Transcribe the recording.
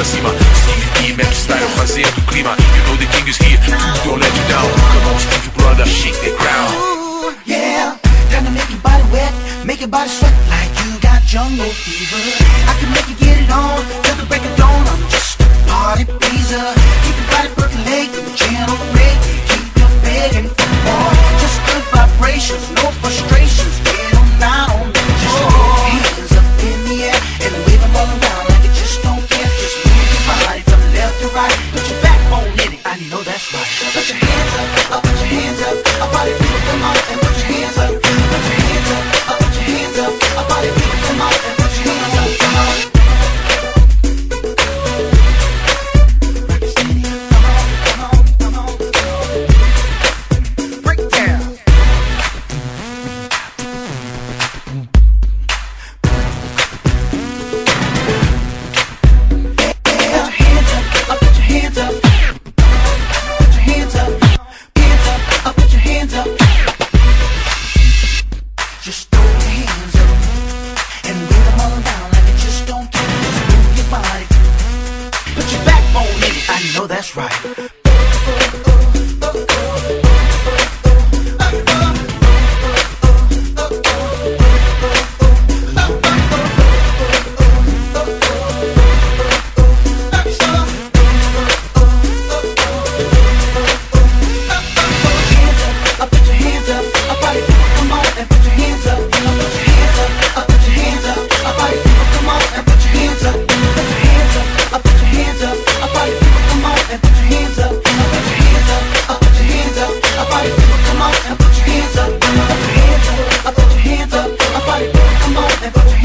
pra cima. Steve E, Map Style, fazendo clima. You know the king is here, dude, don't let you down. Come on Steve, brother, shake the ground Ooh, yeah. Time to make your body wet Make your body sweat. Like you got jungle fever. I can make you get it on Till the break of dawn, I'm just right. come on and put your hands up. Put your Hands up. I put your hands up. I body, come on and put your hands up.